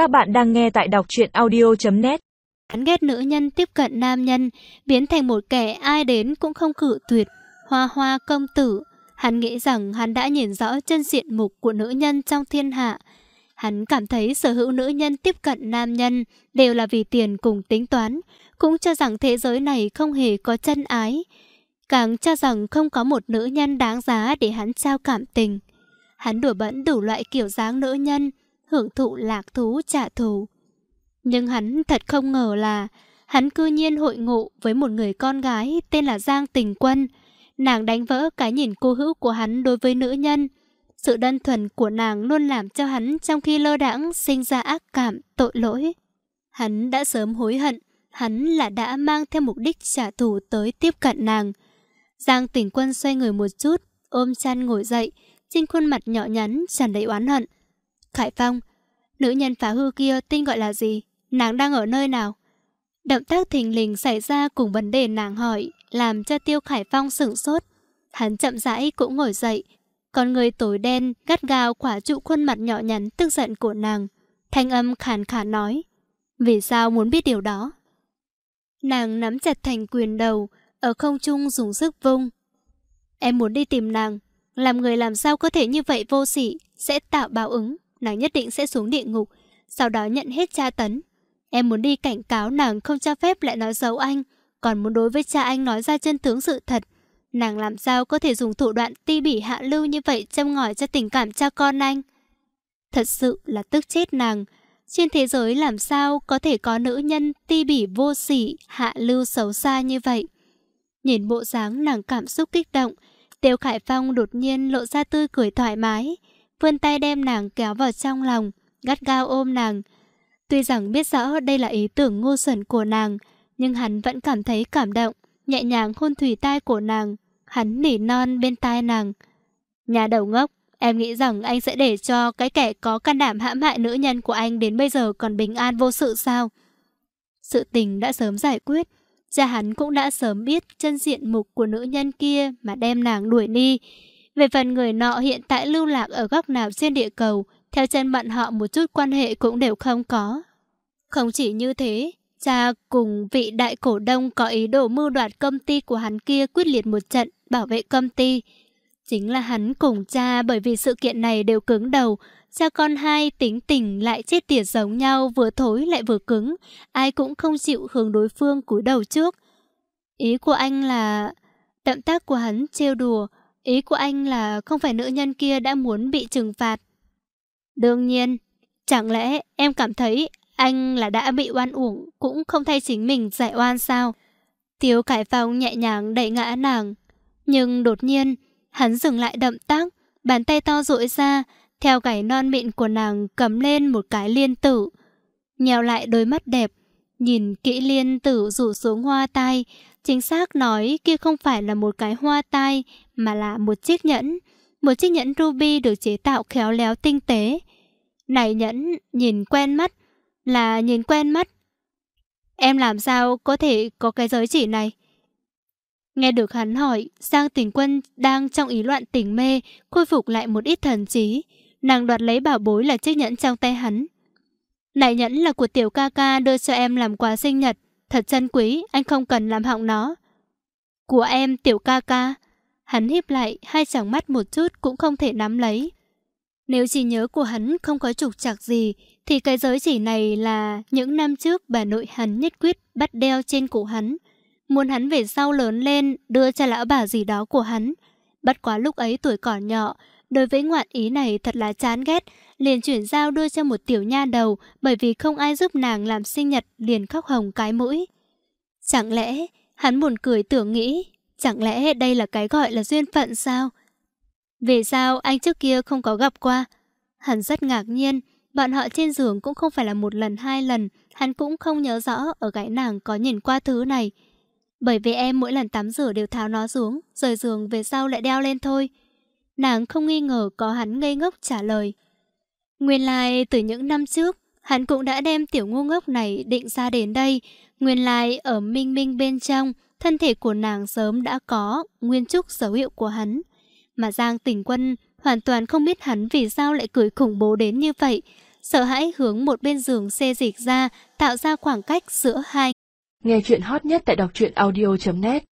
Các bạn đang nghe tại đọc truyện audio.net Hắn ghét nữ nhân tiếp cận nam nhân, biến thành một kẻ ai đến cũng không cự tuyệt. Hoa hoa công tử, hắn nghĩ rằng hắn đã nhìn rõ chân diện mục của nữ nhân trong thiên hạ. Hắn cảm thấy sở hữu nữ nhân tiếp cận nam nhân đều là vì tiền cùng tính toán, cũng cho rằng thế giới này không hề có chân ái. Càng cho rằng không có một nữ nhân đáng giá để hắn trao cảm tình. Hắn đùa bẫn đủ loại kiểu dáng nữ nhân, hưởng thụ lạc thú trả thù. Nhưng hắn thật không ngờ là hắn cư nhiên hội ngộ với một người con gái tên là Giang Tình Quân. Nàng đánh vỡ cái nhìn cô hữu của hắn đối với nữ nhân. Sự đơn thuần của nàng luôn làm cho hắn trong khi lơ đãng sinh ra ác cảm, tội lỗi. Hắn đã sớm hối hận, hắn là đã mang theo mục đích trả thù tới tiếp cận nàng. Giang Tình Quân xoay người một chút, ôm chăn ngồi dậy, trên khuôn mặt nhỏ nhắn tràn đầy oán hận. Khải Phong, nữ nhân phá hư kia tên gọi là gì? Nàng đang ở nơi nào? Động tác thình lình xảy ra cùng vấn đề nàng hỏi, làm cho Tiêu Khải Phong sửng sốt. Hắn chậm rãi cũng ngồi dậy, con người tối đen, gắt gao khỏa trụ khuôn mặt nhỏ nhắn tức giận của nàng. Thanh âm khàn khàn nói, vì sao muốn biết điều đó? Nàng nắm chặt thành quyền đầu, ở không trung dùng sức vung. Em muốn đi tìm nàng, làm người làm sao có thể như vậy vô sỉ, sẽ tạo báo ứng, nàng nhất định sẽ xuống địa ngục, sau đó nhận hết tra tấn. Em muốn đi cảnh cáo nàng không cho phép lại nói xấu anh, còn muốn đối với cha anh nói ra chân tướng sự thật. Nàng làm sao có thể dùng thủ đoạn ti bỉ hạ lưu như vậy châm ngòi cho tình cảm cha con anh? Thật sự là tức chết nàng. Trên thế giới làm sao có thể có nữ nhân ti bỉ vô sỉ, hạ lưu xấu xa như vậy? Nhìn bộ dáng nàng cảm xúc kích động, Tiêu Khải Phong đột nhiên lộ ra tươi cười thoải mái, vươn tay đem nàng kéo vào trong lòng, gắt gao ôm nàng. Tuy rằng biết rõ đây là ý tưởng ngu xuẩn của nàng, nhưng hắn vẫn cảm thấy cảm động, nhẹ nhàng hôn thủy tai của nàng, hắn nỉ non bên tai nàng. Nhà đầu ngốc, em nghĩ rằng anh sẽ để cho cái kẻ có can đảm hãm hại nữ nhân của anh đến bây giờ còn bình an vô sự sao? Sự tình đã sớm giải quyết, cha hắn cũng đã sớm biết chân diện mục của nữ nhân kia mà đem nàng đuổi đi. Về phần người nọ hiện tại lưu lạc ở góc nào trên địa cầu, theo chân bọn họ một chút quan hệ cũng đều không có. Không chỉ như thế, cha cùng vị đại cổ đông có ý đồ mưu đoạt công ty của hắn kia quyết liệt một trận bảo vệ công ty. Chính là hắn cùng cha bởi vì sự kiện này đều cứng đầu, cha con hai tính tình lại chết tiệt giống nhau vừa thối lại vừa cứng, ai cũng không chịu hướng đối phương cúi đầu trước. Ý của anh là... Động tác của hắn trêu đùa, ý của anh là không phải nữ nhân kia đã muốn bị trừng phạt. Đương nhiên, chẳng lẽ em cảm thấy anh là đã bị oan uổng cũng không thay chính mình giải oan sao? Tiếu Cải Phong nhẹ nhàng đẩy ngã nàng. Nhưng đột nhiên, hắn dừng lại động tác, bàn tay to rỗi ra, theo cái non mịn của nàng cầm lên một cái liên tử. Nhèo lại đôi mắt đẹp, nhìn kỹ liên tử rủ xuống hoa tai, chính xác nói kia không phải là một cái hoa tai mà là một chiếc nhẫn. Một chiếc nhẫn ruby được chế tạo khéo léo tinh tế. Này nhẫn, nhìn quen mắt, là nhìn quen mắt. Em làm sao có thể có cái giới chỉ này? Nghe được hắn hỏi, Giang tình quân đang trong ý loạn tỉnh mê, khôi phục lại một ít thần trí. Nàng đoạt lấy bảo bối là chiếc nhẫn trong tay hắn. Này nhẫn là của tiểu ca ca đưa cho em làm quà sinh nhật. Thật chân quý, anh không cần làm hỏng nó. Của em tiểu ca ca. Hắn híp lại, hai tròng mắt một chút cũng không thể nắm lấy. Nếu chỉ nhớ của hắn không có trục trặc gì, thì cái giới chỉ này là những năm trước bà nội hắn nhất quyết bắt đeo trên cổ hắn. Muốn hắn về sau lớn lên đưa cho lão bà gì đó của hắn. Bất quá lúc ấy tuổi còn nhỏ, đối với ngoạn ý này thật là chán ghét, liền chuyển giao đưa cho một tiểu nha đầu bởi vì không ai giúp nàng làm sinh nhật liền khóc hồng cái mũi. Chẳng lẽ hắn buồn cười tưởng nghĩ, chẳng lẽ đây là cái gọi là duyên phận sao? Vì sao anh trước kia không có gặp qua? Hắn rất ngạc nhiên, bọn họ trên giường cũng không phải là một lần hai lần, hắn cũng không nhớ rõ ở gãy nàng có nhìn qua thứ này. Bởi vì em mỗi lần tắm rửa đều tháo nó xuống, rời giường về sau lại đeo lên thôi. Nàng không nghi ngờ có hắn ngây ngốc trả lời. Nguyên lai like, từ những năm trước, hắn cũng đã đem tiểu ngu ngốc này định ra đến đây. Nguyên lai like, ở minh minh bên trong, thân thể của nàng sớm đã có nguyên trúc dấu hiệu của hắn. Mà Giang tỉnh quân hoàn toàn không biết hắn vì sao lại cười khủng bố đến như vậy. sợ hãi hướng một bên giường xê dịch ra, tạo ra khoảng cách giữa hai. Nghe chuyện hot nhất tại đọc truyện audio.net